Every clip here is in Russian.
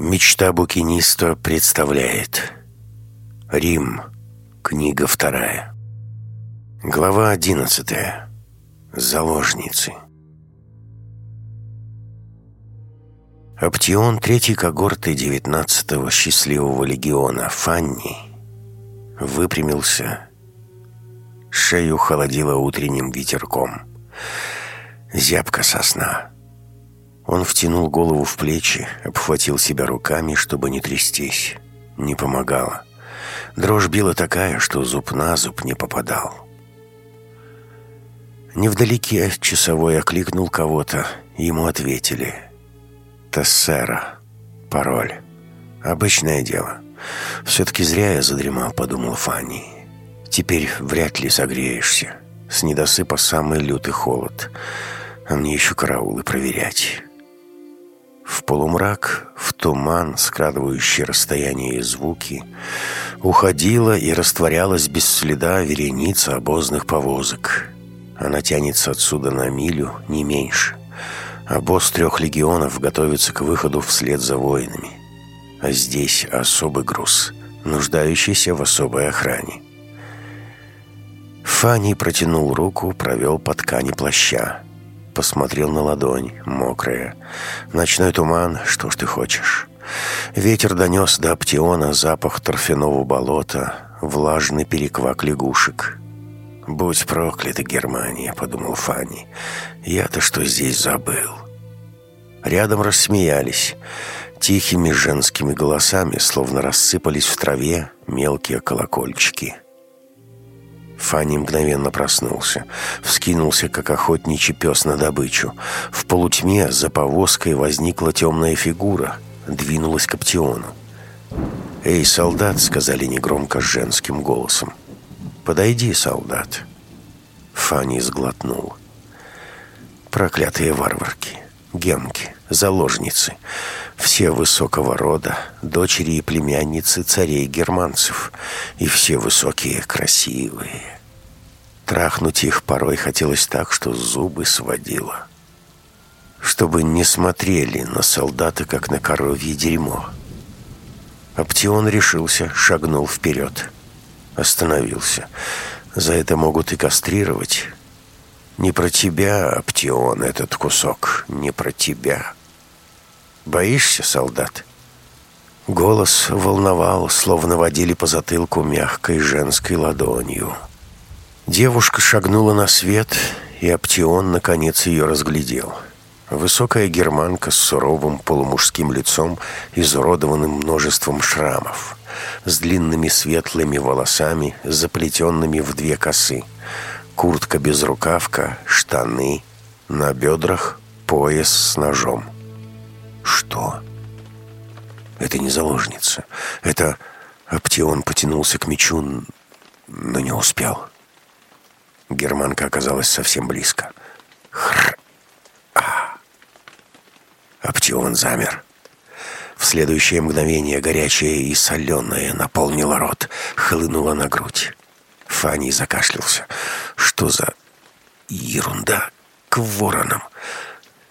Мечта букиниста представляет Рим. Книга вторая. Глава одиннадцатая. Заложницы. Оптион третьей когорты девятнадцатого счастливого легиона Фанни выпрямился. Шею холодило утренним ветерком. Зябка сосна. Он втянул голову в плечи, обхватил себя руками, чтобы не трястись. Не помогало. Дрожь била такая, что зуб на зуб не попадал. Невдалеке часовой окликнул кого-то, ему ответили. «Тессера. Пароль. Обычное дело. Все-таки зря я задремал», — подумал Фанни. «Теперь вряд ли согреешься. С недосыпа самый лютый холод. А мне еще караулы проверять». В полумрак, в туман, скрадывающий расстояние и звуки, уходила и растворялась без следа вереница обозных повозок. Она тянется отсюда на милю, не меньше. Обоз трех легионов готовится к выходу вслед за воинами. А здесь особый груз, нуждающийся в особой охране. Фанни протянул руку, провел по ткани плаща. Посмотрел на ладонь, мокрая. Ночной туман, что ж ты хочешь. Ветер донес до Аптиона запах торфяного болота, влажный переквак лягушек. «Будь проклята Германия», — подумал Фанни. «Я-то что здесь забыл?» Рядом рассмеялись. Тихими женскими голосами, словно рассыпались в траве мелкие колокольчики. Фанни мгновенно проснулся. Вскинулся, как охотничий пес на добычу. В полутьме за повозкой возникла темная фигура. Двинулась к Аптиону. «Эй, солдат!» — сказали негромко женским голосом. «Подойди, солдат!» Фанни сглотнул. «Проклятые варварки! Гемки, заложницы!» Все высокого рода, дочери и племянницы царей германцев, и все высокие, красивые. Трахнуть их порой хотелось так, что зубы сводило. Чтобы не смотрели на солдата, как на коровье дерьмо. Аптион решился, шагнул вперед. Остановился. За это могут и кастрировать. Не про тебя, Аптион, этот кусок, не про тебя. Боишься, солдат?» Голос волновал, словно водили по затылку мягкой женской ладонью. Девушка шагнула на свет, и Аптион наконец ее разглядел. Высокая германка с суровым полумужским лицом, изуродованным множеством шрамов, с длинными светлыми волосами, заплетенными в две косы, куртка-безрукавка, штаны, на бедрах пояс с ножом. Что? Это не заложница. Это Аптеон потянулся к мечу, но не успел. Германка оказалась совсем близко. Хр. А. Аптеон замер. В следующее мгновение горячее и соленое наполнило рот, хлынуло на грудь. Фанни закашлялся. Что за ерунда? К воронам.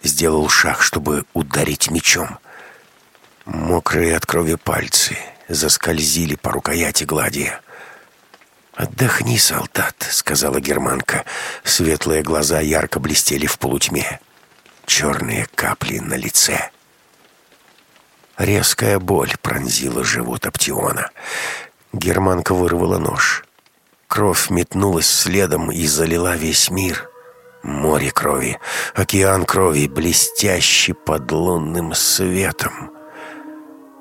Сделал шаг, чтобы ударить мечом. Мокрые от крови пальцы заскользили по рукояти гладия. «Отдохни, солдат», — сказала германка. Светлые глаза ярко блестели в полутьме. Черные капли на лице. Резкая боль пронзила живот Аптиона. Германка вырвала нож. Кровь метнулась следом и залила весь мир. Море крови, океан крови, блестящий под лунным светом.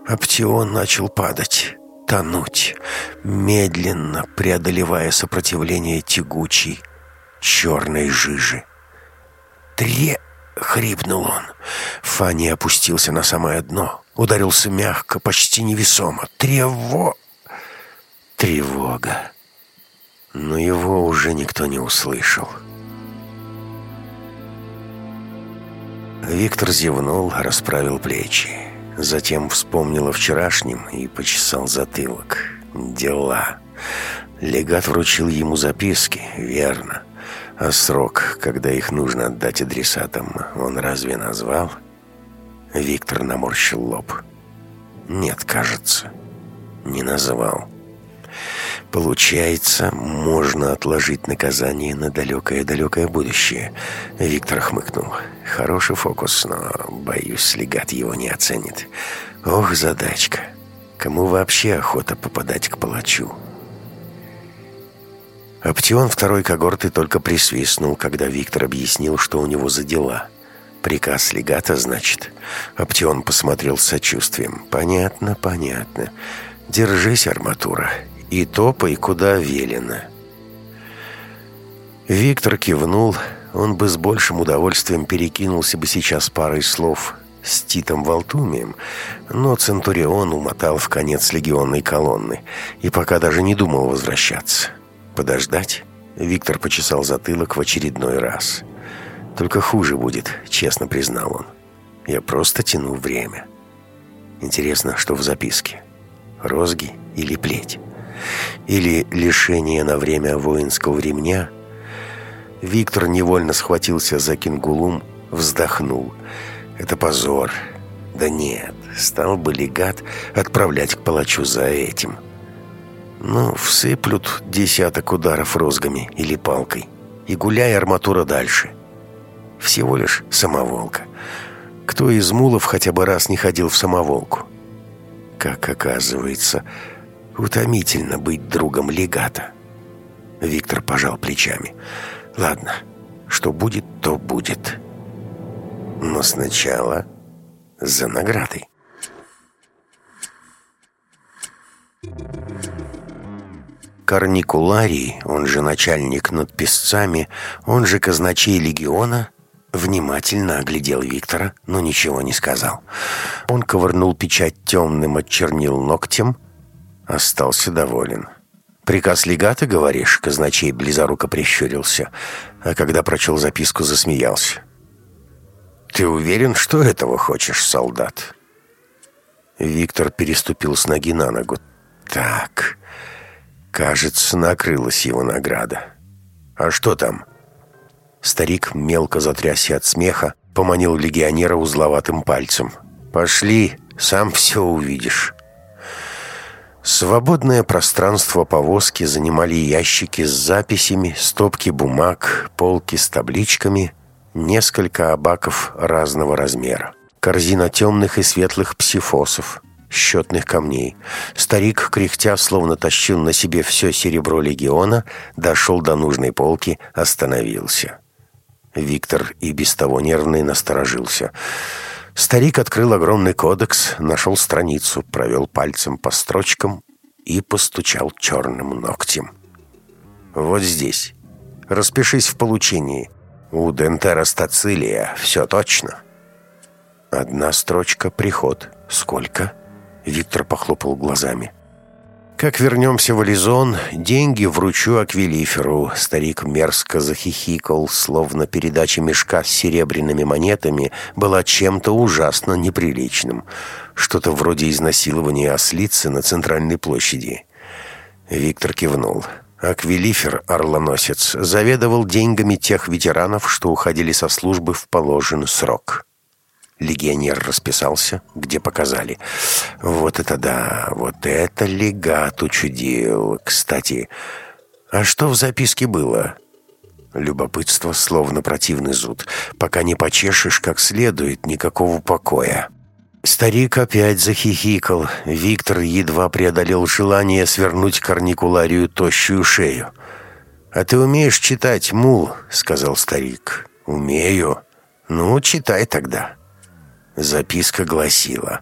Аптион начал падать, тонуть, медленно преодолевая сопротивление тягучей, черной жижи. «Тре!» — хрипнул он. Фанни опустился на самое дно, ударился мягко, почти невесомо. «Трево!» Тревога. Но его уже никто не услышал. Виктор зевнул, расправил плечи. Затем вспомнил о вчерашнем и почесал затылок. Дела. Легат вручил ему записки, верно. А срок, когда их нужно отдать адресатам, он разве назвал? Виктор наморщил лоб. Нет, кажется, не назвал. Получается, можно отложить наказание на далекое-далекое будущее. Виктор хмыкнул. Хороший фокус, но, боюсь, легат его не оценит. Ох, задачка. Кому вообще охота попадать к палачу? Аптеон второй когорты только присвистнул, когда Виктор объяснил, что у него за дела. Приказ легата, значит. Аптеон посмотрел с сочувствием. Понятно, понятно. Держись, арматура, и топай, куда велено. Виктор кивнул. Он бы с большим удовольствием перекинулся бы сейчас парой слов с Титом Валтумием, но Центурион умотал в конец легионной колонны и пока даже не думал возвращаться. Подождать? Виктор почесал затылок в очередной раз. Только хуже будет, честно признал он. Я просто тяну время. Интересно, что в записке? Розги или плеть? Или лишение на время воинского ремня? Виктор невольно схватился за кингулум, вздохнул. Это позор. Да нет, стал бы легат отправлять к палачу за этим. Ну, всыплют десяток ударов розгами или палкой. И гуляй арматура дальше. Всего лишь самоволка. Кто из мулов хотя бы раз не ходил в самоволку? Как оказывается, утомительно быть другом легата. Виктор пожал плечами. Ладно, что будет, то будет. Но сначала за наградой. Карникуларий, он же начальник над песцами, он же казначей легиона, внимательно оглядел Виктора, но ничего не сказал. Он ковырнул печать темным отчернил ногтем, остался доволен. «Приказ легата, говоришь?» — казначей близоруко прищурился, а когда прочел записку, засмеялся. «Ты уверен, что этого хочешь, солдат?» Виктор переступил с ноги на ногу. «Так, Кажется, накрылась его награда. «А что там?» Старик мелко затрясся от смеха, поманил легионера узловатым пальцем. «Пошли, сам все увидишь». Свободное пространство повозки занимали ящики с записями, стопки бумаг, полки с табличками, несколько абаков разного размера, корзина темных и светлых псифосов, счетных камней. Старик, кряхтя, словно тащил на себе все серебро легиона, дошел до нужной полки, остановился. Виктор и без того нервный насторожился. Старик открыл огромный кодекс, нашел страницу, провел пальцем по строчкам и постучал черным ногтем. «Вот здесь. Распишись в получении. У Дентера Стацилия все точно». Одна строчка — приход. Сколько? Виктор похлопал глазами. «Как вернемся в Ализон, деньги вручу Аквилиферу». Старик мерзко захихикал, словно передача мешка с серебряными монетами была чем-то ужасно неприличным. Что-то вроде изнасилования ослицы на центральной площади. Виктор кивнул. Аквилифер, орлоносец, заведовал деньгами тех ветеранов, что уходили со службы в положенный срок. Легионер расписался, где показали. Вот это да, вот это легат учудил. Кстати, а что в записке было? Любопытство, словно противный зуд. Пока не почешешь как следует, никакого покоя. Старик опять захихикал. Виктор едва преодолел желание свернуть корникуларию тощую шею. «А ты умеешь читать, мул?» — сказал старик. «Умею. Ну, читай тогда». Записка гласила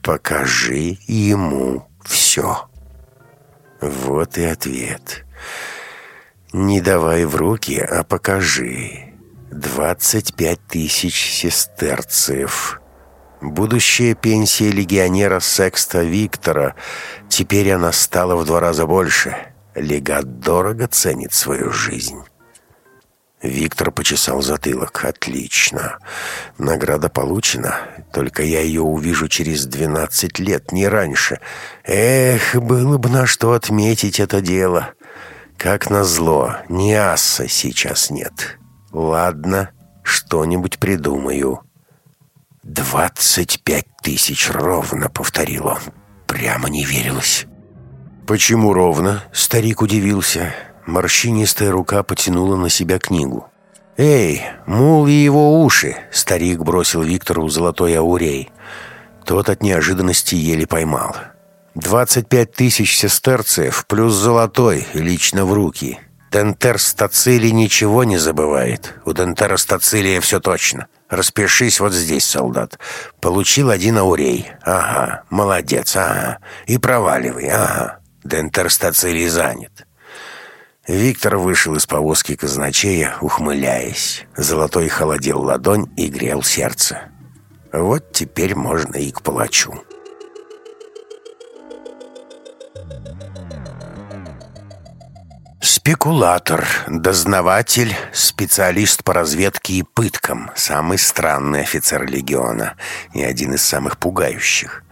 «Покажи ему все». Вот и ответ. Не давай в руки, а покажи. Двадцать пять тысяч сестерцев. Будущая пенсия легионера Секста Виктора. Теперь она стала в два раза больше. Легат дорого ценит свою жизнь. Виктор почесал затылок. «Отлично. Награда получена. Только я ее увижу через двенадцать лет, не раньше. Эх, было бы на что отметить это дело. Как назло, ни асса сейчас нет. Ладно, что-нибудь придумаю». Два. «Двадцать пять тысяч ровно», — повторил он. Прямо не верилось. «Почему ровно?» — старик удивился. Морщинистая рука потянула на себя книгу. «Эй, мул и его уши!» — старик бросил Виктору золотой аурей. Тот от неожиданности еле поймал. «Двадцать пять тысяч сестерцев плюс золотой лично в руки. Тентер Стацили ничего не забывает. У Тентера Стацилия все точно. Распишись вот здесь, солдат. Получил один аурей. Ага, молодец, ага. И проваливай, ага. Тентер Стацилий занят». Виктор вышел из повозки казначея, ухмыляясь. Золотой холодил ладонь и грел сердце. Вот теперь можно и к палачу. Спекулятор, дознаватель, специалист по разведке и пыткам, самый странный офицер легиона и один из самых пугающих.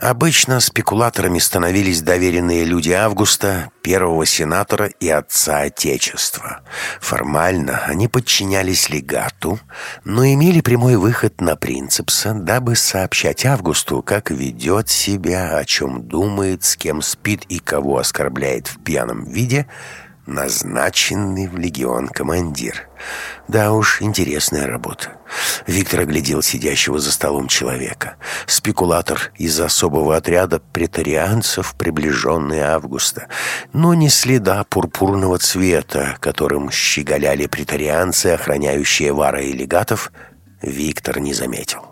Обычно спекулаторами становились доверенные люди Августа, первого сенатора и отца Отечества. Формально они подчинялись легату, но имели прямой выход на принципса, дабы сообщать Августу, как ведет себя, о чем думает, с кем спит и кого оскорбляет в пьяном виде – Назначенный в легион командир. Да уж, интересная работа. Виктор оглядел сидящего за столом человека. Спекулятор из особого отряда претарианцев, приближенный Августа. Но не следа пурпурного цвета, которым щеголяли претарианцы, охраняющие вара и легатов, Виктор не заметил.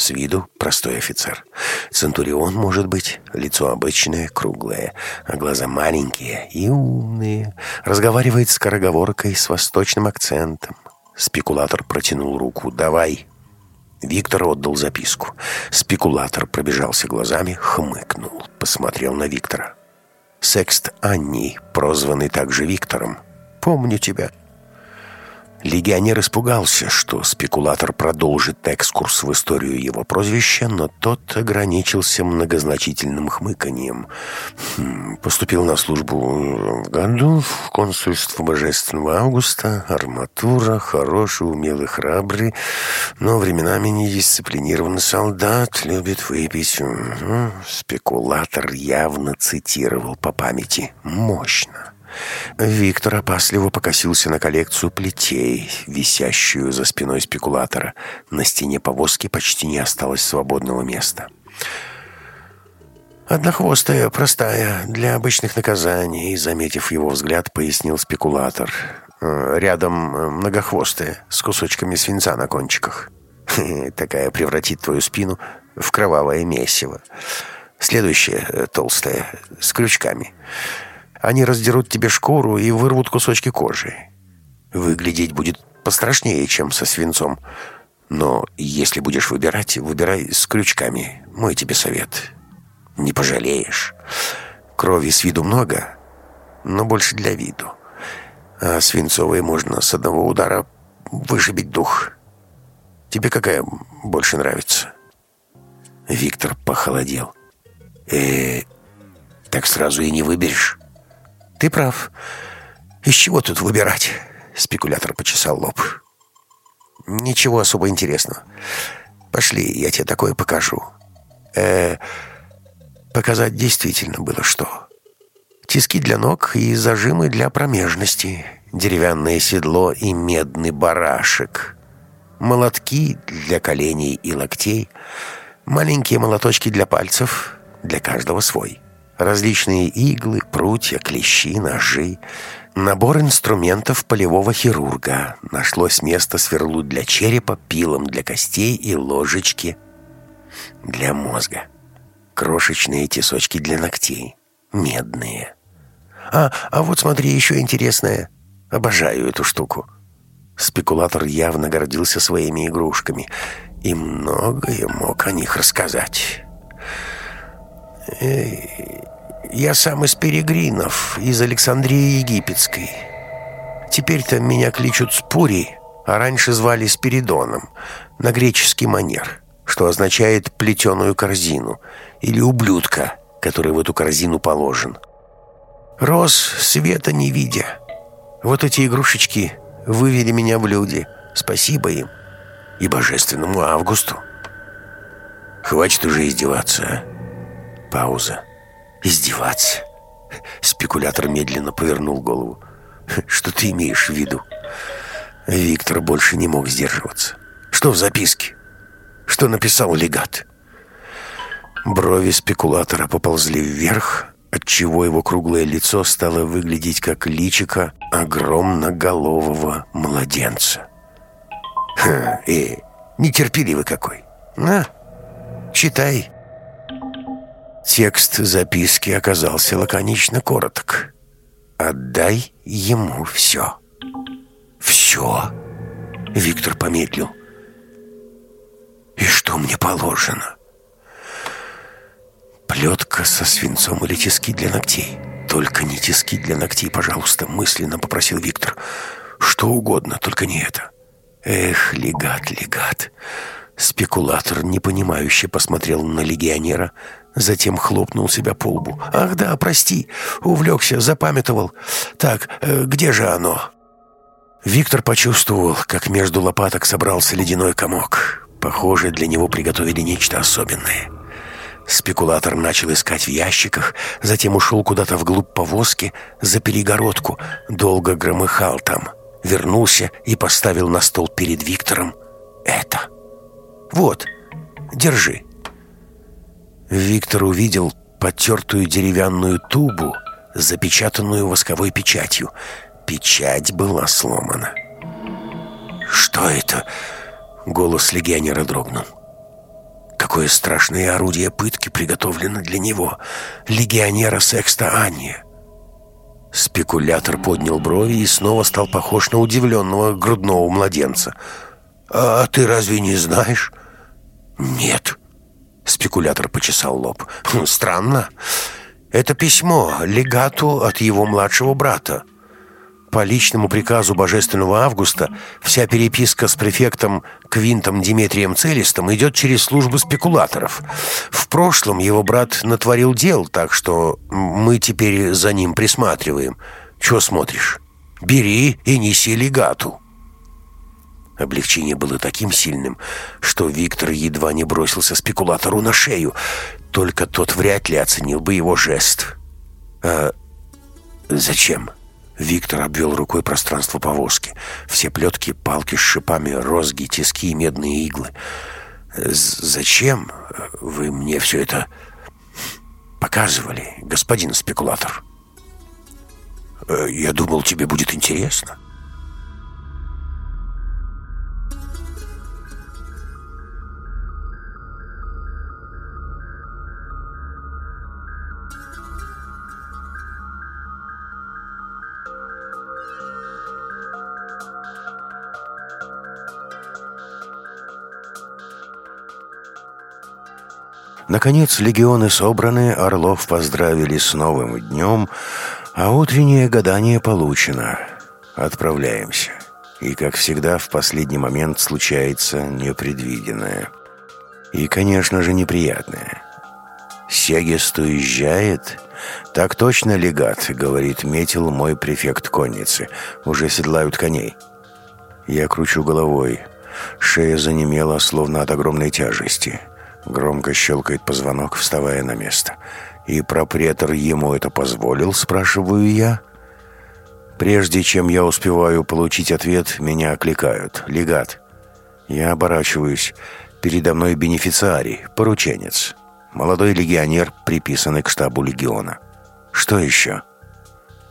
С виду простой офицер. Центурион, может быть, лицо обычное, круглое, а глаза маленькие и умные. Разговаривает скороговоркой с восточным акцентом. Спекулятор протянул руку. «Давай». Виктор отдал записку. Спекулятор пробежался глазами, хмыкнул, посмотрел на Виктора. «Секст Анни, прозванный также Виктором. Помню тебя. Легионер испугался, что спекулятор продолжит экскурс в историю его прозвища, но тот ограничился многозначительным хмыканьем. Хм, поступил на службу в году в консульство Божественного Августа, арматура, хороший, умелый, храбрый, но временами недисциплинированный солдат, любит выпить. Спекулятор явно цитировал по памяти. Мощно. Виктор опасливо покосился на коллекцию плетей, висящую за спиной спекулятора. На стене повозки почти не осталось свободного места. «Однохвостая, простая, для обычных наказаний», — заметив его взгляд, пояснил спекулятор. «Э, «Рядом э, многохвостая, с кусочками свинца на кончиках. Такая превратит твою спину в кровавое месиво. Следующая э, толстая, с крючками». Они раздерут тебе шкуру и вырвут кусочки кожи. Выглядеть будет пострашнее, чем со свинцом. Но если будешь выбирать, выбирай с крючками. Мой тебе совет. Не пожалеешь. Крови с виду много, но больше для виду. А свинцовые можно с одного удара вышибить дух. Тебе какая больше нравится?» Виктор похолодел. э так сразу и не выберешь?» «Ты прав. Из чего тут выбирать?» Спекулятор почесал лоб. «Ничего особо интересного. Пошли, я тебе такое покажу». «Э, показать действительно было что. Тиски для ног и зажимы для промежности, деревянное седло и медный барашек, молотки для коленей и локтей, маленькие молоточки для пальцев, для каждого свой» различные иглы, прутья, клещи, ножи. Набор инструментов полевого хирурга. Нашлось место сверлу для черепа, пилом для костей и ложечки для мозга. Крошечные тесочки для ногтей. Медные. А, а вот смотри, еще интересное. Обожаю эту штуку. Спекулятор явно гордился своими игрушками и многое мог о них рассказать. Я сам из Перегринов, из Александрии Египетской. Теперь-то меня кличут Спури, а раньше звали Спиридоном, на греческий манер, что означает «плетеную корзину» или «ублюдка», который в эту корзину положен. Рос света не видя. Вот эти игрушечки вывели меня в люди. Спасибо им и божественному Августу. Хватит уже издеваться. Пауза. Издеваться? Спекулятор медленно повернул голову. Что ты имеешь в виду? Виктор больше не мог сдерживаться. Что в записке? Что написал легат? Брови спекулятора поползли вверх, отчего его круглое лицо стало выглядеть как личико огромноголового младенца. «Ха, э, нетерпеливый какой! На, читай!» Текст записки оказался лаконично короток. «Отдай ему все». «Все?» Виктор помедлил. «И что мне положено?» Плетка со свинцом или тиски для ногтей. Только не тиски для ногтей, пожалуйста, мысленно попросил Виктор. Что угодно, только не это. Эх, легат, легат. Спекулятор, непонимающе посмотрел на легионера, затем хлопнул себя по лбу. «Ах да, прости, увлекся, запамятовал. Так, э, где же оно?» Виктор почувствовал, как между лопаток собрался ледяной комок. Похоже, для него приготовили нечто особенное. Спекулятор начал искать в ящиках, затем ушел куда-то вглубь повозки, за перегородку, долго громыхал там, вернулся и поставил на стол перед Виктором это. «Вот, держи». Виктор увидел потертую деревянную тубу, запечатанную восковой печатью. Печать была сломана. «Что это?» — голос легионера дрогнул. Какое страшное орудие пытки приготовлено для него, легионера Секста Анья. Спекулятор поднял брови и снова стал похож на удивленного грудного младенца. «А ты разве не знаешь?» «Нет». Спекулятор почесал лоб. «Хм, «Странно. Это письмо легату от его младшего брата. По личному приказу Божественного Августа вся переписка с префектом Квинтом Диметрием Целистом идет через службу спекулаторов. В прошлом его брат натворил дел, так что мы теперь за ним присматриваем. Чего смотришь? Бери и неси легату». Облегчение было таким сильным, что Виктор едва не бросился спекулатору на шею. Только тот вряд ли оценил бы его жест. «А зачем?» Виктор обвел рукой пространство повозки. Все плетки, палки с шипами, розги, тиски и медные иглы. «Зачем вы мне все это показывали, господин спекулятор?» «Э, «Я думал, тебе будет интересно». Наконец, легионы собраны, Орлов поздравили с новым днем, а утреннее гадание получено. Отправляемся. И, как всегда, в последний момент случается непредвиденное. И, конечно же, неприятное. «Сегест уезжает?» «Так точно, легат», — говорит Метил, мой префект конницы. «Уже седлают коней». Я кручу головой. Шея занемела, словно от огромной тяжести. Громко щелкает позвонок, вставая на место. «И пропретор ему это позволил?» – спрашиваю я. Прежде чем я успеваю получить ответ, меня окликают. «Легат». Я оборачиваюсь. Передо мной бенефициарий, порученец. Молодой легионер, приписанный к штабу легиона. Что еще?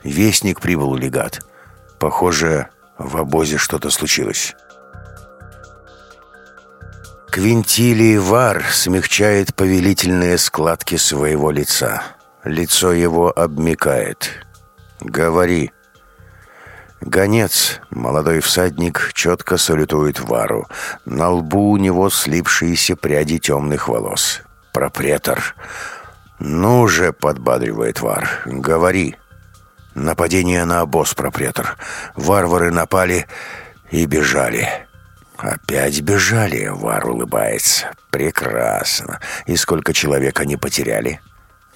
Вестник прибыл, легат. Похоже, в обозе что-то случилось. Квинтилий Вар смягчает повелительные складки своего лица. Лицо его обмикает. «Говори». Гонец, молодой всадник, четко салютует Вару. На лбу у него слипшиеся пряди темных волос. «Пропретор». «Ну же», — подбадривает Вар, — «говори». Нападение на обоз, пропретор. Варвары напали и бежали. «Опять бежали?» — Вар улыбается. «Прекрасно. И сколько человек они потеряли?»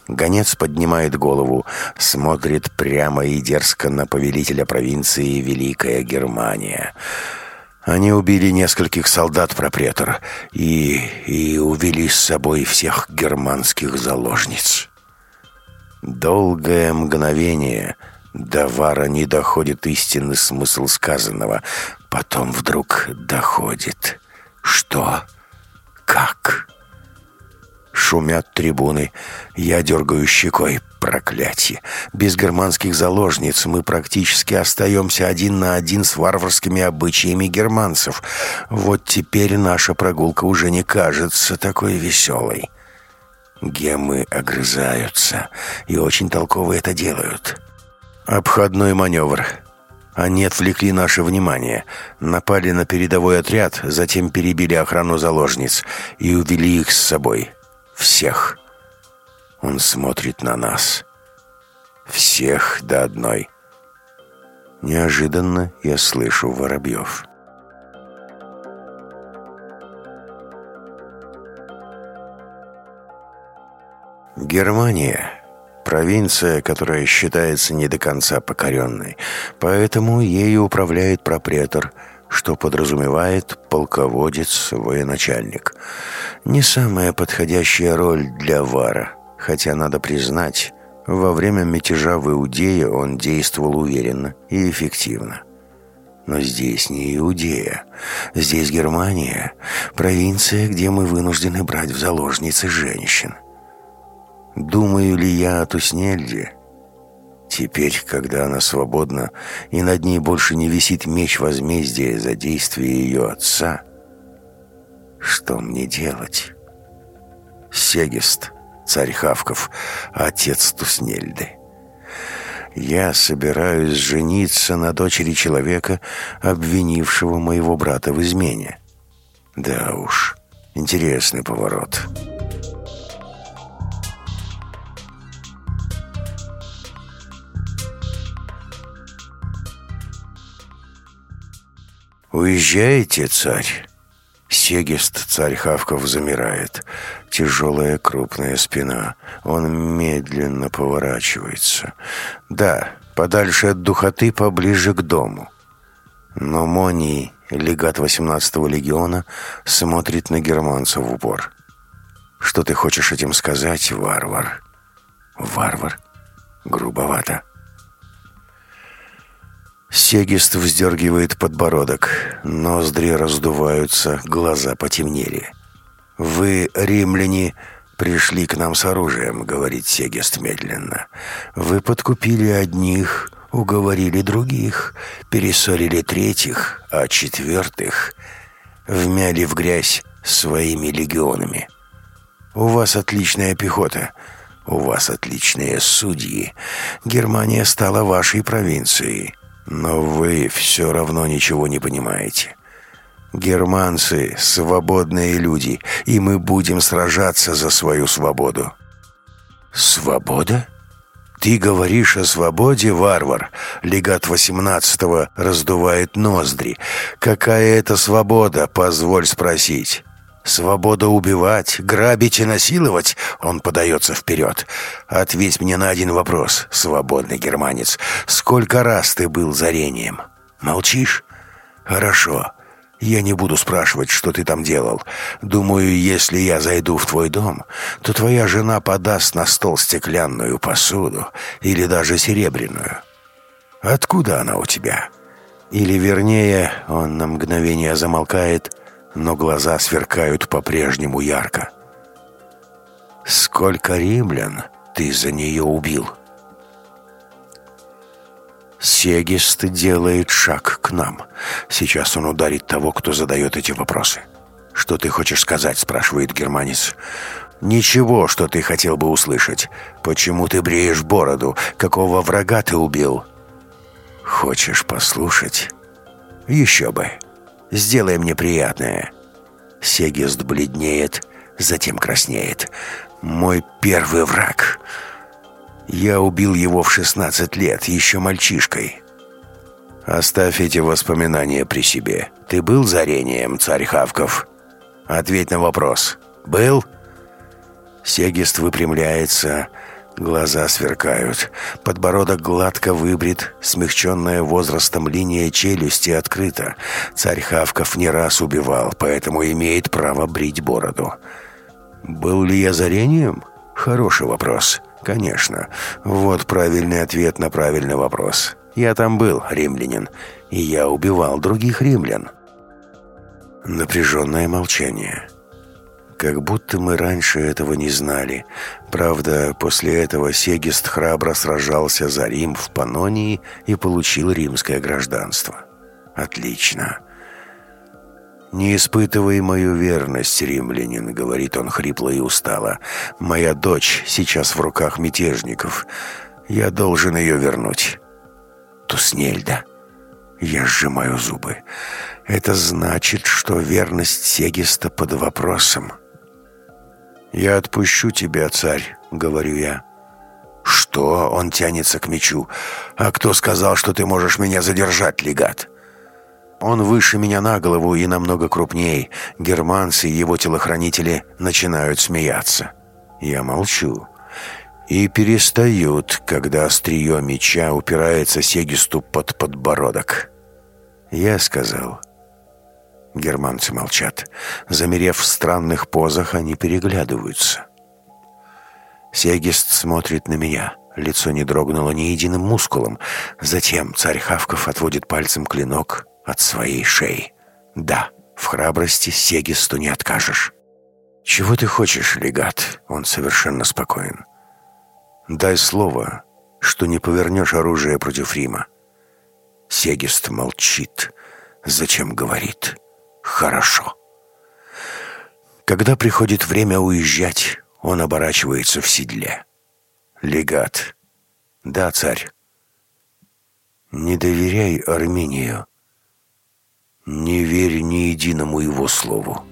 Гонец поднимает голову, смотрит прямо и дерзко на повелителя провинции Великая Германия. Они убили нескольких солдат пропретор и, и увели с собой всех германских заложниц. Долгое мгновение до Вара не доходит истинный смысл сказанного. Потом вдруг доходит. Что? Как? Шумят трибуны. Я дергаю щекой. Проклятие. Без германских заложниц мы практически остаемся один на один с варварскими обычаями германцев. Вот теперь наша прогулка уже не кажется такой веселой. Гемы огрызаются и очень толково это делают. Обходной маневр. Они отвлекли наше внимание, напали на передовой отряд, затем перебили охрану заложниц и увели их с собой. Всех. Он смотрит на нас. Всех до одной. Неожиданно я слышу воробьев. Германия – провинция, которая считается не до конца покоренной, поэтому ею управляет пропретор – что подразумевает полководец-военачальник. Не самая подходящая роль для Вара, хотя, надо признать, во время мятежа в Иудее он действовал уверенно и эффективно. Но здесь не Иудея. Здесь Германия, провинция, где мы вынуждены брать в заложницы женщин. Думаю ли я о Туснельде? Теперь, когда она свободна, и над ней больше не висит меч возмездия за действия ее отца, что мне делать? Сегест, царь Хавков, отец Туснельды. Я собираюсь жениться на дочери человека, обвинившего моего брата в измене. Да уж, интересный поворот». «Уезжаете, царь?» Сегист царь Хавков замирает. Тяжелая крупная спина. Он медленно поворачивается. Да, подальше от духоты, поближе к дому. Но Моний, легат 18-го легиона, смотрит на германца в упор. «Что ты хочешь этим сказать, варвар?» «Варвар?» Грубовато. Сегист вздергивает подбородок. Ноздри раздуваются, глаза потемнели. «Вы, римляне, пришли к нам с оружием», — говорит Сегист медленно. «Вы подкупили одних, уговорили других, перессорили третьих, а четвертых вмяли в грязь своими легионами. У вас отличная пехота». У вас отличные судьи. Германия стала вашей провинцией. Но вы все равно ничего не понимаете. Германцы — свободные люди, и мы будем сражаться за свою свободу». «Свобода?» «Ты говоришь о свободе, варвар?» Легат восемнадцатого раздувает ноздри. «Какая это свобода, позволь спросить?» «Свобода убивать, грабить и насиловать?» Он подается вперед. «Ответь мне на один вопрос, свободный германец. Сколько раз ты был зарением?» «Молчишь?» «Хорошо. Я не буду спрашивать, что ты там делал. Думаю, если я зайду в твой дом, то твоя жена подаст на стол стеклянную посуду или даже серебряную. Откуда она у тебя?» Или, вернее, он на мгновение замолкает – но глаза сверкают по-прежнему ярко. «Сколько римлян ты за нее убил?» Сегист делает шаг к нам. Сейчас он ударит того, кто задает эти вопросы. «Что ты хочешь сказать?» – спрашивает германец. «Ничего, что ты хотел бы услышать. Почему ты бреешь бороду? Какого врага ты убил?» «Хочешь послушать?» «Еще бы!» Сделай мне приятное». Сегест бледнеет, затем краснеет. «Мой первый враг. Я убил его в 16 лет, еще мальчишкой». «Оставь эти воспоминания при себе. Ты был зарением, царь Хавков?» «Ответь на вопрос. Был?» Сегест выпрямляется, Глаза сверкают, подбородок гладко выбрит, смягченная возрастом линия челюсти открыта. Царь Хавков не раз убивал, поэтому имеет право брить бороду. Был ли я зарением? Хороший вопрос. Конечно. Вот правильный ответ на правильный вопрос. Я там был, римлянин, и я убивал других римлян. Напряженное молчание. Как будто мы раньше этого не знали. Правда, после этого Сегист храбро сражался за Рим в Панонии и получил римское гражданство. Отлично. «Не испытывай мою верность, римлянин», — говорит он хрипло и устало. «Моя дочь сейчас в руках мятежников. Я должен ее вернуть». «Туснельда». Я сжимаю зубы. Это значит, что верность Сегиста под вопросом. «Я отпущу тебя, царь», — говорю я. «Что?» — он тянется к мечу. «А кто сказал, что ты можешь меня задержать, легат?» Он выше меня на голову и намного крупней. Германцы и его телохранители начинают смеяться. Я молчу. И перестают, когда острие меча упирается Сегисту под подбородок. Я сказал... Германцы молчат. Замерев в странных позах, они переглядываются. Сегист смотрит на меня. Лицо не дрогнуло ни единым мускулом. Затем царь Хавков отводит пальцем клинок от своей шеи. Да, в храбрости Сегисту не откажешь. «Чего ты хочешь, легат?» Он совершенно спокоен. «Дай слово, что не повернешь оружие против Рима». Сегист молчит. Зачем говорит? Хорошо. Когда приходит время уезжать, он оборачивается в седле. Легат. Да, царь. Не доверяй Армению. Не верь ни единому его слову.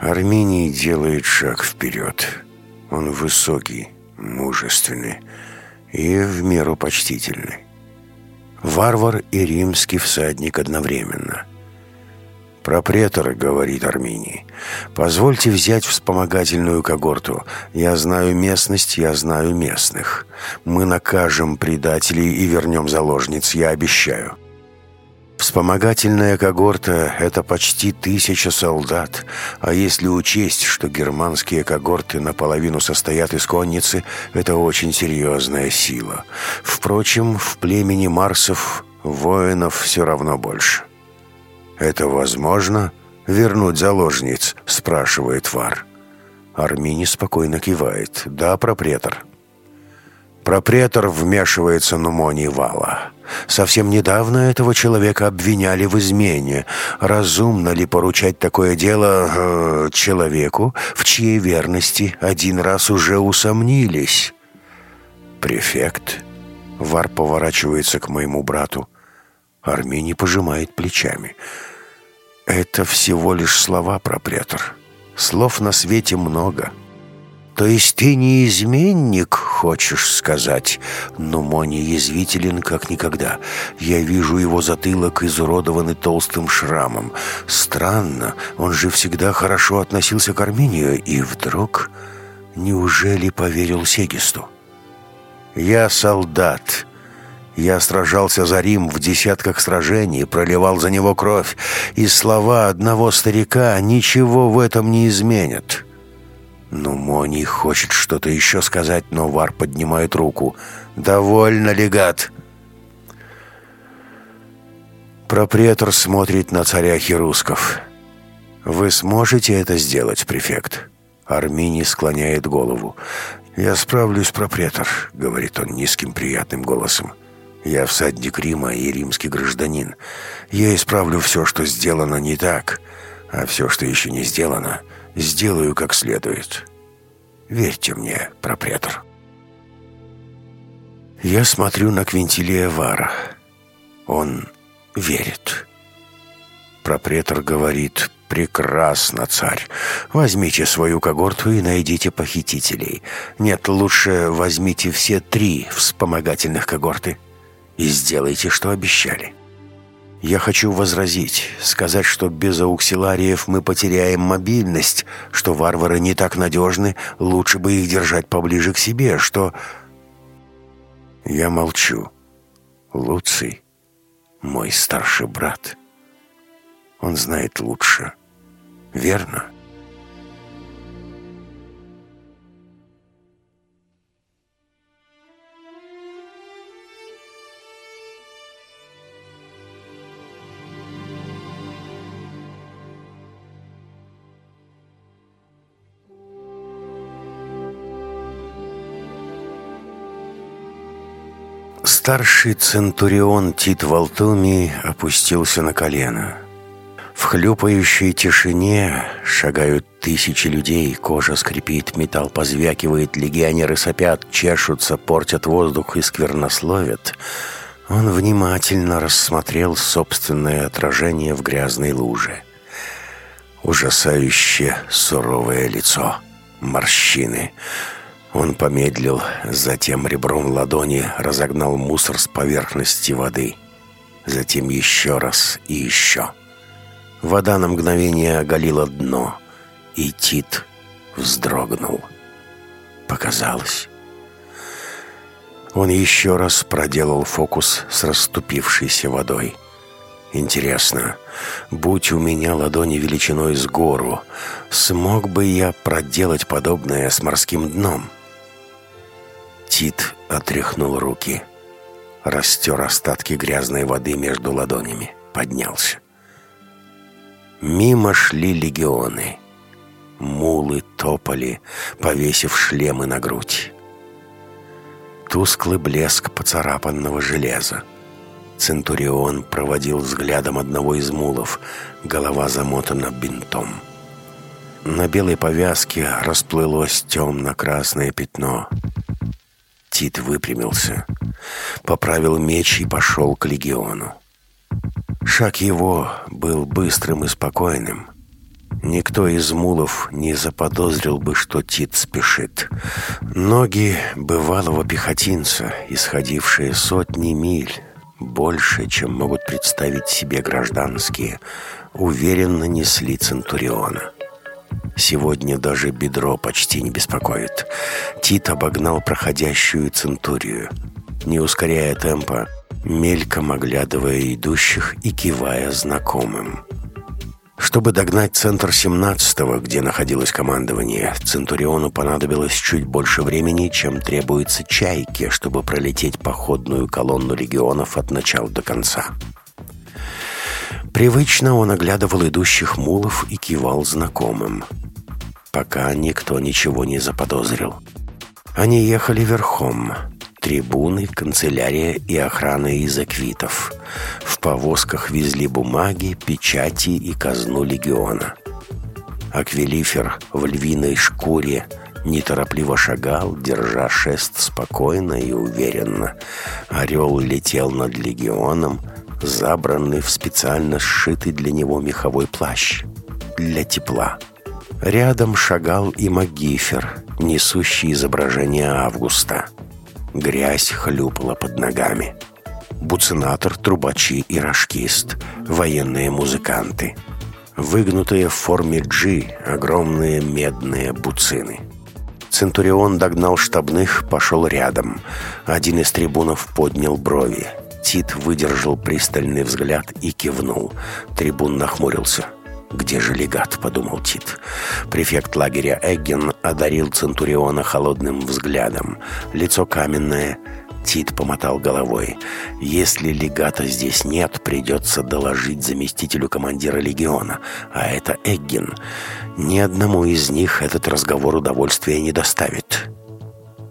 Армений делает шаг вперед. Он высокий, мужественный и в меру почтительный. Варвар и римский всадник одновременно. «Пропретор», — говорит Арминий, — «позвольте взять вспомогательную когорту. Я знаю местность, я знаю местных. Мы накажем предателей и вернем заложниц, я обещаю». Вспомогательная когорта — это почти тысяча солдат, а если учесть, что германские когорты наполовину состоят из конницы, это очень серьезная сила. Впрочем, в племени Марсов воинов все равно больше. «Это возможно? Вернуть заложниц?» — спрашивает Вар. Армини спокойно кивает. «Да, пропретор». Пропретор вмешивается Нумони Вала. Совсем недавно этого человека обвиняли в измене. Разумно ли поручать такое дело э, человеку, в чьей верности один раз уже усомнились? Префект. Вар поворачивается к моему брату. Армини пожимает плечами. Это всего лишь слова, пропретор. Слов на свете много. — «То есть ты не изменник, хочешь сказать?» Но Мони язвителен, как никогда. Я вижу его затылок, изуродованный толстым шрамом. Странно, он же всегда хорошо относился к Армению, и вдруг... Неужели поверил Сегисту? «Я солдат», я сражался за Рим в десятках сражений, проливал за него кровь, и слова одного старика ничего в этом не изменят. Ну, Мони хочет что-то еще сказать, но Вар поднимает руку. «Довольно, легат!» Пропретор смотрит на царя Хирусков. «Вы сможете это сделать, префект?» Армини склоняет голову. «Я справлюсь, пропретор», — говорит он низким приятным голосом. «Я всадник Рима и римский гражданин. Я исправлю все, что сделано не так, а все, что еще не сделано, сделаю как следует. Верьте мне, пропретор. Я смотрю на Квинтилия Вара. Он верит. Пропретор говорит, «Прекрасно, царь. Возьмите свою когорту и найдите похитителей. Нет, лучше возьмите все три вспомогательных когорты и сделайте, что обещали». Я хочу возразить, сказать, что без ауксилариев мы потеряем мобильность, что варвары не так надежны, лучше бы их держать поближе к себе, что... Я молчу. Луций, мой старший брат. Он знает лучше. Верно? — Старший центурион Тит Валтуми опустился на колено. В хлюпающей тишине шагают тысячи людей, кожа скрипит, металл позвякивает, легионеры сопят, чешутся, портят воздух и сквернословят. Он внимательно рассмотрел собственное отражение в грязной луже. Ужасающе суровое лицо, морщины — он помедлил, затем ребром ладони разогнал мусор с поверхности воды. Затем еще раз и еще. Вода на мгновение оголила дно, и Тит вздрогнул. Показалось. Он еще раз проделал фокус с расступившейся водой. Интересно, будь у меня ладони величиной с гору, смог бы я проделать подобное с морским дном?» Тит отряхнул руки, растер остатки грязной воды между ладонями, поднялся. Мимо шли легионы. Мулы топали, повесив шлемы на грудь. Тусклый блеск поцарапанного железа. Центурион проводил взглядом одного из мулов, голова замотана бинтом. На белой повязке расплылось темно-красное пятно — Тит выпрямился, поправил меч и пошел к легиону. Шаг его был быстрым и спокойным. Никто из мулов не заподозрил бы, что Тит спешит. Ноги бывалого пехотинца, исходившие сотни миль, больше, чем могут представить себе гражданские, уверенно несли Центуриона. Сегодня даже бедро почти не беспокоит. Тит обогнал проходящую центурию. Не ускоряя темпа, мельком оглядывая идущих и кивая знакомым. Чтобы догнать центр 17-го, где находилось командование, Центуриону понадобилось чуть больше времени, чем требуется Чайке, чтобы пролететь походную колонну легионов от начала до конца. Привычно он оглядывал идущих мулов и кивал знакомым. Пока никто ничего не заподозрил. Они ехали верхом. Трибуны, канцелярия и охрана из аквитов. В повозках везли бумаги, печати и казну легиона. Аквилифер в львиной шкуре неторопливо шагал, держа шест спокойно и уверенно. Орел летел над легионом, забранный в специально сшитый для него меховой плащ. Для тепла. Рядом шагал и магифер, несущий изображение Августа. Грязь хлюпала под ногами. Буцинатор, трубачи и рожкист, военные музыканты. Выгнутые в форме G огромные медные буцины. Центурион догнал штабных, пошел рядом. Один из трибунов поднял брови. Тит выдержал пристальный взгляд и кивнул. Трибун нахмурился. «Где же легат?» — подумал Тит. Префект лагеря Эгген одарил Центуриона холодным взглядом. Лицо каменное. Тит помотал головой. «Если легата здесь нет, придется доложить заместителю командира легиона. А это Эгген. Ни одному из них этот разговор удовольствия не доставит».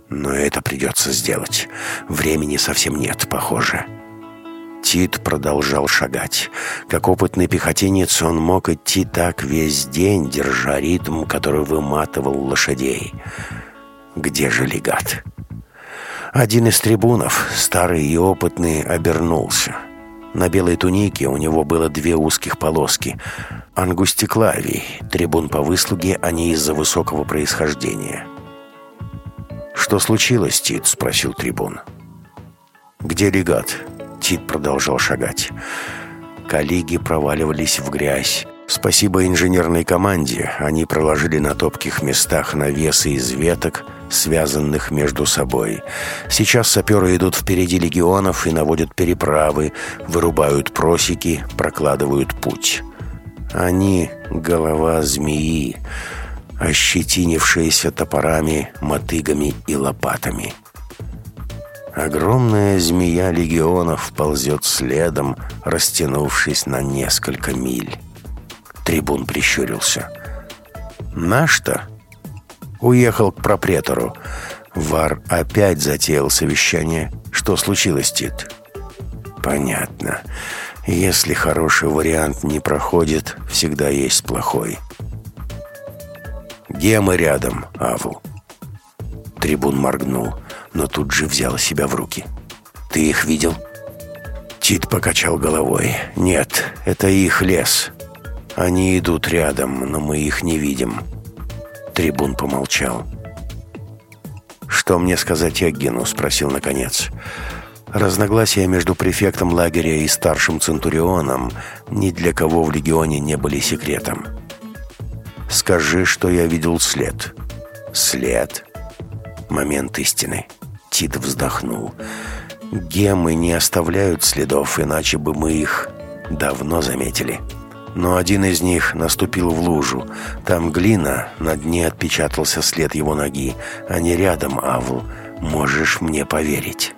Но это придется сделать. Времени совсем нет, похоже. Тит продолжал шагать. Как опытный пехотинец он мог идти так весь день, держа ритм, который выматывал лошадей. Где же легат? Один из трибунов, старый и опытный, обернулся. На белой тунике у него было две узких полоски. Ангустиклавий, трибун по выслуге, а не из-за высокого происхождения. «Что случилось, Тит?» — спросил трибун. «Где легат?» Тит продолжал шагать. коллеги проваливались в грязь. Спасибо инженерной команде, они проложили на топких местах навесы из веток, связанных между собой. Сейчас саперы идут впереди легионов и наводят переправы, вырубают просеки, прокладывают путь. Они — голова змеи, ощетинившиеся топорами, мотыгами и лопатами. Огромная змея легионов ползет следом, растянувшись на несколько миль. Трибун прищурился. «Наш-то?» Уехал к пропретору. Вар опять затеял совещание. Что случилось, Тит? Понятно. Если хороший вариант не проходит, всегда есть плохой. Гемы рядом, Аву. Трибун моргнул, но тут же взял себя в руки. Ты их видел? Тит покачал головой. Нет, это их лес. Они идут рядом, но мы их не видим. Трибун помолчал. «Что мне сказать Эггину?» — спросил наконец. Разногласия между префектом лагеря и старшим Центурионом ни для кого в Легионе не были секретом. «Скажи, что я видел след». «След?» Момент истины. Тит вздохнул. «Гемы не оставляют следов, иначе бы мы их давно заметили» но один из них наступил в лужу. Там глина, на дне отпечатался след его ноги, а не рядом, Авл. Можешь мне поверить?»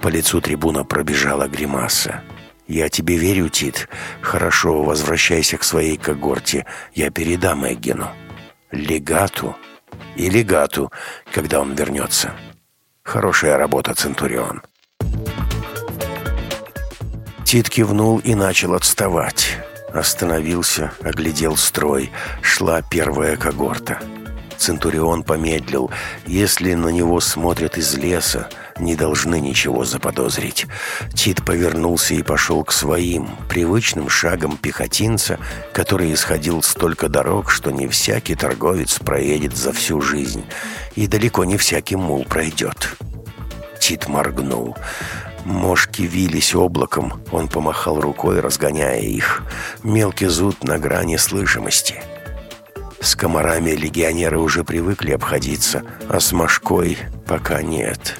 По лицу трибуна пробежала гримаса. «Я тебе верю, Тит. Хорошо, возвращайся к своей когорте. Я передам Эггену. Легату и легату, когда он вернется. Хорошая работа, Центурион». Тит кивнул и начал отставать. Остановился, оглядел строй. Шла первая когорта. Центурион помедлил. Если на него смотрят из леса, не должны ничего заподозрить. Тит повернулся и пошел к своим, привычным шагам пехотинца, который исходил столько дорог, что не всякий торговец проедет за всю жизнь, и далеко не всякий мул пройдет. Тит моргнул. Мошки вились облаком, он помахал рукой, разгоняя их. Мелкий зуд на грани слышимости. С комарами легионеры уже привыкли обходиться, а с мошкой пока нет.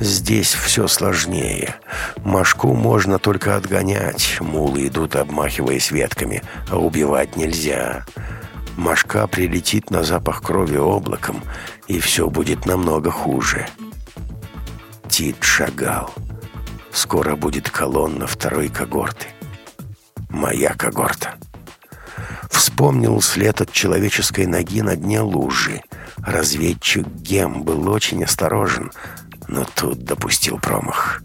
Здесь все сложнее. Мошку можно только отгонять, мулы идут, обмахиваясь ветками, а убивать нельзя. Мошка прилетит на запах крови облаком, и все будет намного хуже. Тит шагал. Скоро будет колонна второй когорты. Моя когорта. Вспомнил след от человеческой ноги на дне лужи. Разведчик Гем был очень осторожен, но тут допустил промах.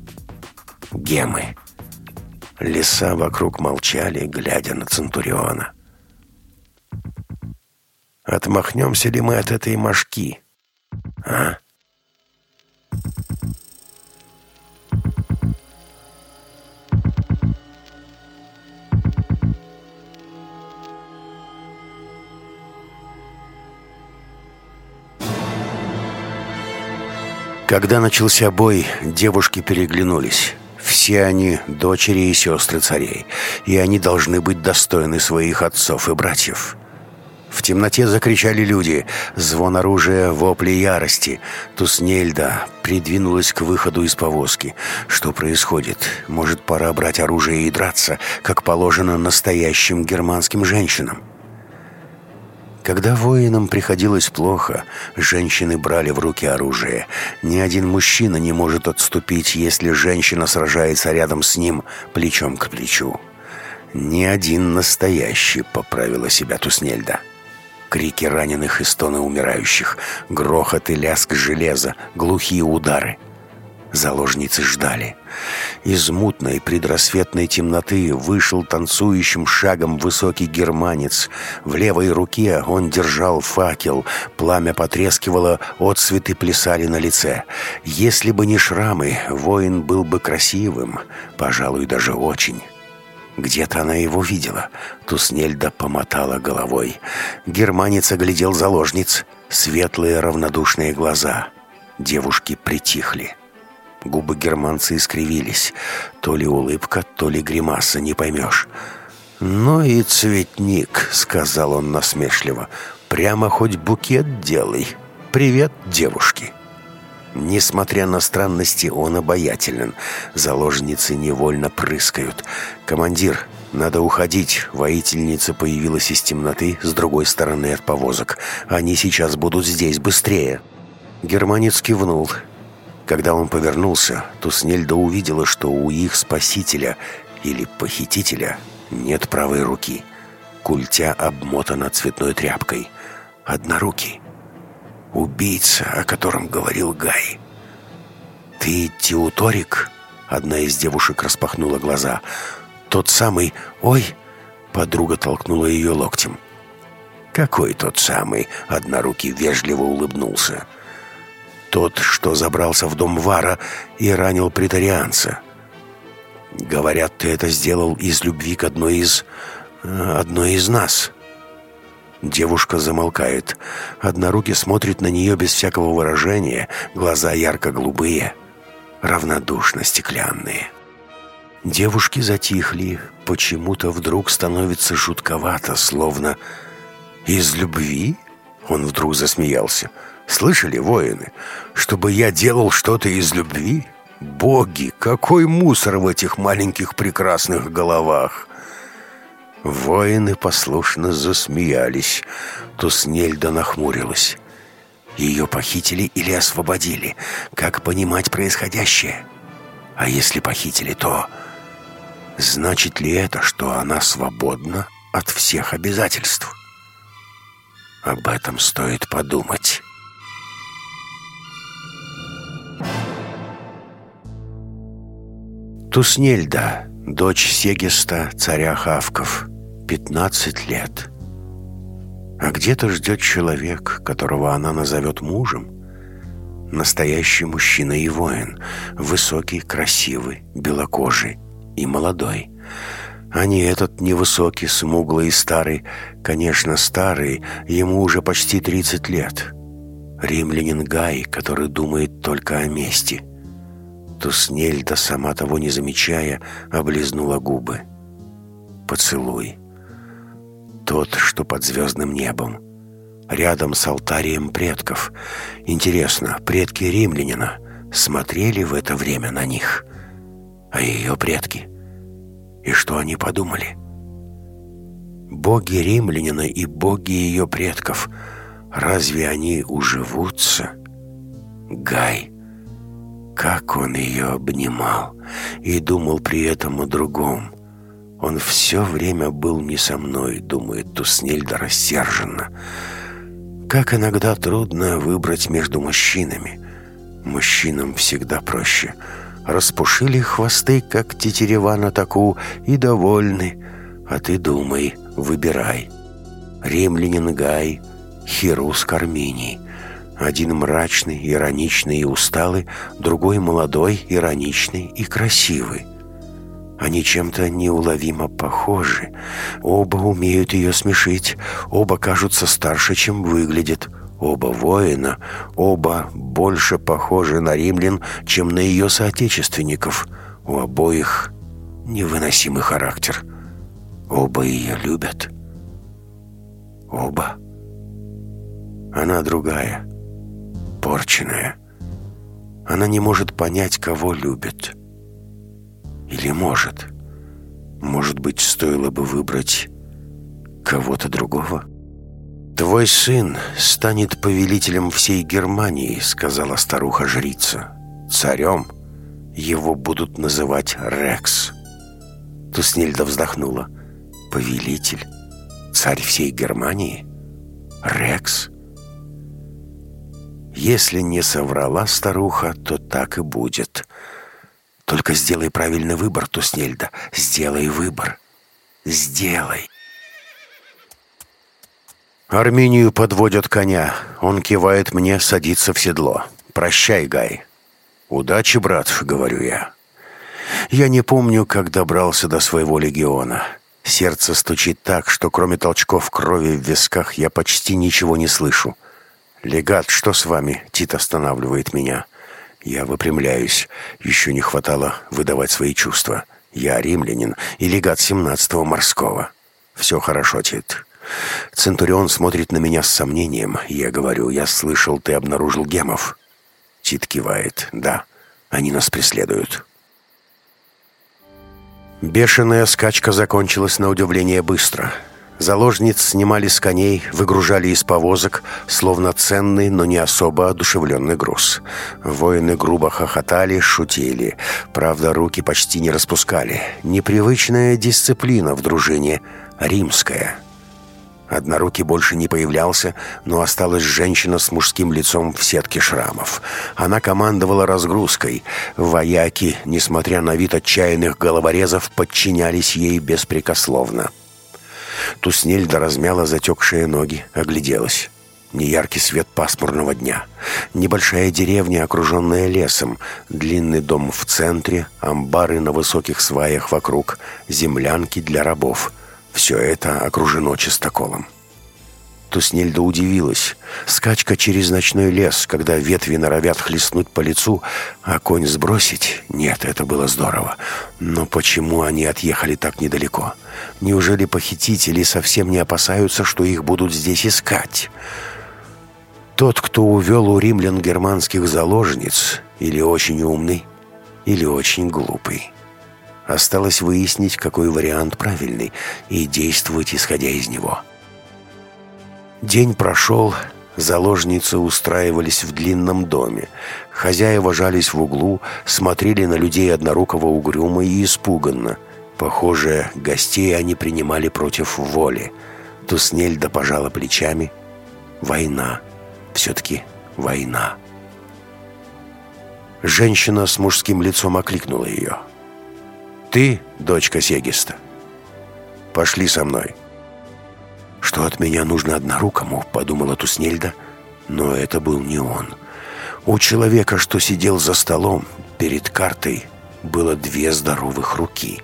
Гемы. Леса вокруг молчали, глядя на Центуриона. Отмахнемся ли мы от этой мошки? А? Когда начался бой, девушки переглянулись. Все они дочери и сестры царей, и они должны быть достойны своих отцов и братьев. В темноте закричали люди, звон оружия, вопли ярости. Туснельда придвинулась к выходу из повозки. Что происходит? Может, пора брать оружие и драться, как положено настоящим германским женщинам? Когда воинам приходилось плохо, женщины брали в руки оружие. Ни один мужчина не может отступить, если женщина сражается рядом с ним плечом к плечу. «Ни один настоящий», — поправила себя Туснельда. Крики раненых и стоны умирающих, грохот и лязг железа, глухие удары — Заложницы ждали. Из мутной предрассветной темноты вышел танцующим шагом высокий германец. В левой руке он держал факел. Пламя потрескивало, отцветы плясали на лице. Если бы не шрамы, воин был бы красивым, пожалуй, даже очень. Где-то она его видела. Туснельда помотала головой. Германец оглядел заложниц. Светлые равнодушные глаза. Девушки притихли. Губы германца искривились. То ли улыбка, то ли гримаса, не поймешь. «Ну и цветник», — сказал он насмешливо. «Прямо хоть букет делай. Привет, девушки». Несмотря на странности, он обаятелен. Заложницы невольно прыскают. «Командир, надо уходить». Воительница появилась из темноты с другой стороны от повозок. «Они сейчас будут здесь быстрее». Германец кивнул. Когда он повернулся, Туснельда увидела, что у их спасителя или похитителя нет правой руки. Культя обмотана цветной тряпкой. Однорукий. Убийца, о котором говорил Гай. «Ты Теуторик?» Одна из девушек распахнула глаза. «Тот самый... Ой!» Подруга толкнула ее локтем. «Какой тот самый?» Однорукий вежливо улыбнулся. «Тот, что забрался в дом Вара и ранил претарианца. Говорят, ты это сделал из любви к одной из... одной из нас». Девушка замолкает. Однорукий смотрит на нее без всякого выражения, глаза ярко-голубые, равнодушно стеклянные. Девушки затихли, почему-то вдруг становится жутковато, словно «Из любви?» Он вдруг засмеялся. «Слышали, воины, чтобы я делал что-то из любви? Боги, какой мусор в этих маленьких прекрасных головах!» Воины послушно засмеялись. Туснельда нахмурилась. Ее похитили или освободили? Как понимать происходящее? А если похитили, то... Значит ли это, что она свободна от всех обязательств? Об этом стоит подумать. Туснельда дочь Сегиста, царя Хавков, 15 лет. А где-то ждет человек, которого она назовет мужем. Настоящий мужчина и воин, высокий, красивый, белокожий и молодой. А не этот невысокий, смуглый и старый, конечно, старый, ему уже почти 30 лет. Римлянин Гай, который думает только о мести – Туснельда, сама того не замечая, облизнула губы. Поцелуй. Тот, что под звездным небом. Рядом с алтарием предков. Интересно, предки римлянина смотрели в это время на них? А ее предки? И что они подумали? Боги римлянина и боги ее предков, разве они уживутся? Гай — как он ее обнимал и думал при этом о другом. Он все время был не со мной, думает Туснельда рассерженно. Как иногда трудно выбрать между мужчинами. Мужчинам всегда проще. Распушили хвосты, как тетерева на таку, и довольны. А ты думай, выбирай. Римлянин Гай, Хирус Карминий — один мрачный, ироничный и усталый, другой молодой, ироничный и красивый. Они чем-то неуловимо похожи. Оба умеют ее смешить, оба кажутся старше, чем выглядят. Оба воина, оба больше похожи на римлян, чем на ее соотечественников. У обоих невыносимый характер. Оба ее любят. Оба. Она другая испорченная. Она не может понять, кого любит. Или может. Может быть, стоило бы выбрать кого-то другого? «Твой сын станет повелителем всей Германии», — сказала старуха-жрица. «Царем его будут называть Рекс». Туснильда вздохнула. «Повелитель? Царь всей Германии? Рекс?» Если не соврала старуха, то так и будет. Только сделай правильный выбор, Туснельда. Сделай выбор. Сделай. Армению подводят коня. Он кивает мне, садится в седло. «Прощай, Гай». «Удачи, брат», — говорю я. Я не помню, как добрался до своего легиона. Сердце стучит так, что кроме толчков крови в висках я почти ничего не слышу. «Легат, что с вами?» — Тит останавливает меня. Я выпрямляюсь. Еще не хватало выдавать свои чувства. Я римлянин и легат 17-го морского. Все хорошо, Тит. Центурион смотрит на меня с сомнением. Я говорю, я слышал, ты обнаружил гемов. Тит кивает. Да, они нас преследуют. Бешеная скачка закончилась на удивление быстро. Заложниц снимали с коней, выгружали из повозок, словно ценный, но не особо одушевленный груз. Воины грубо хохотали, шутили. Правда, руки почти не распускали. Непривычная дисциплина в дружине, римская. Однорукий больше не появлялся, но осталась женщина с мужским лицом в сетке шрамов. Она командовала разгрузкой. Вояки, несмотря на вид отчаянных головорезов, подчинялись ей беспрекословно. Туснельда размяла затекшие ноги, огляделась. Неяркий свет пасмурного дня. Небольшая деревня, окруженная лесом. Длинный дом в центре, амбары на высоких сваях вокруг, землянки для рабов. Все это окружено чистоколом. Туснельда удивилась. Скачка через ночной лес, когда ветви норовят хлестнуть по лицу, а конь сбросить? Нет, это было здорово. Но почему они отъехали так недалеко? Неужели похитители совсем не опасаются, что их будут здесь искать? Тот, кто увел у римлян германских заложниц, или очень умный, или очень глупый. Осталось выяснить, какой вариант правильный, и действовать, исходя из него. День прошел, заложницы устраивались в длинном доме. Хозяева жались в углу, смотрели на людей однорукого угрюмо и испуганно. Похоже, гостей они принимали против воли. Туснельда пожала плечами. Война. Все-таки война. Женщина с мужским лицом окликнула ее. «Ты, дочка Сегиста, пошли со мной». «Что от меня нужно однорукому?» — подумала Туснельда. Но это был не он. У человека, что сидел за столом перед картой, было две здоровых руки.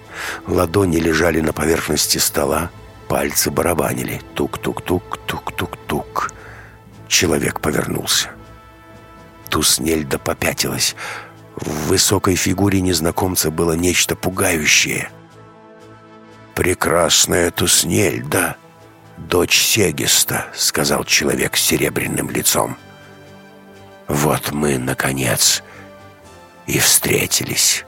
Ладони лежали на поверхности стола, пальцы барабанили. Тук-тук-тук, тук-тук-тук. Человек повернулся. Туснельда попятилась. В высокой фигуре незнакомца было нечто пугающее. «Прекрасная Туснельда!» «Дочь Сегиста», — сказал человек с серебряным лицом. «Вот мы, наконец, и встретились».